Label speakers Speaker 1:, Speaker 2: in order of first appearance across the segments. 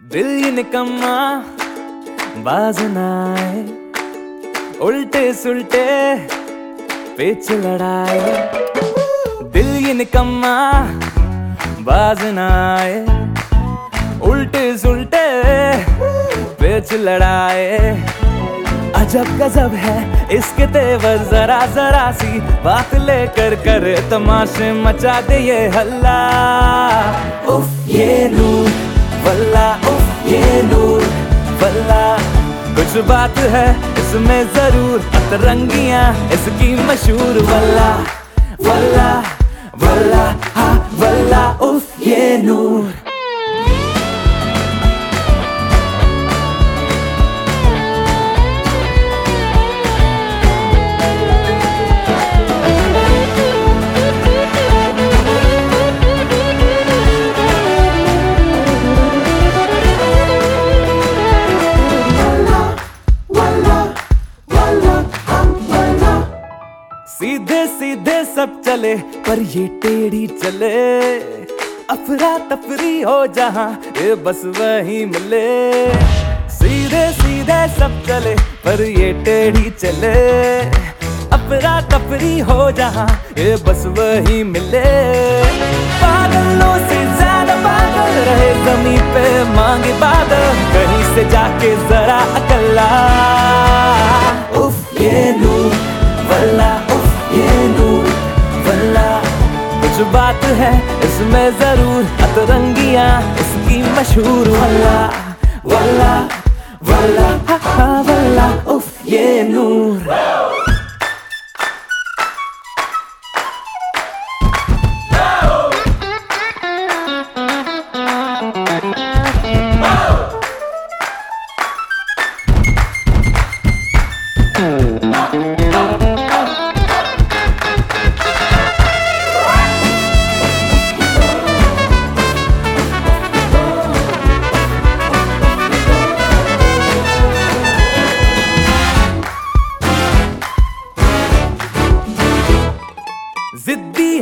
Speaker 1: दिल ये निकम्मा बाज उल्टे सुलटे पेच लड़ाए दिल ये निकम्मा बाज नाए उल्टे सुलटे पेच लड़ाए अजब गजब है इसके तेवर जरा जरा सी बात लेकर कर तमाशे मचा दे ये हल्ला। उफ, ये नूर, वल्ला, उफ, ये नूर, वल्ला। कुछ बात है इसमें ज़रूर, अतरंगियाँ इसकी मशहूर, वल्ला वल्ला। सीधे सीधे सब चले, पर ये टेढ़ी चले। अफरा तफरी हो जहाँ, ये बस वही मिले। सीधे सीधे सब चले, पर ये टेढ़ी चले। अफरा तफरी हो जहाँ, ये बस वही मिले। पागलों से ज़्यादा पागल रहे जमी पे मांगे बादल। कहीं से जाके जरा इसमें ज़रूर अतरंगिया इसकी मशहूर वल्ला वल्ला वल्ला हा हा वल्ला उफ ये नूर।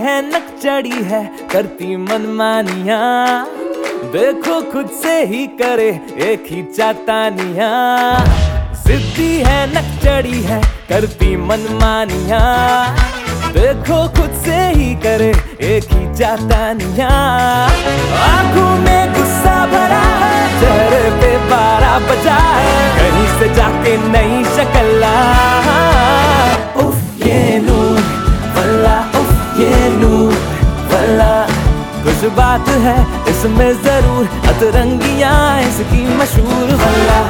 Speaker 1: है नक चढ़ी है, करती मनमानिया। देखो खुद से ही करे, एक ही चातानिया। जिद्दी है नक चढ़ी है, करती मनमानिया। देखो खुद से ही करे, एक ही चातानिया। आँखों में कुछ बात है इसमें ज़रूर अतरंगिया इसकी मशहूर वल्ला।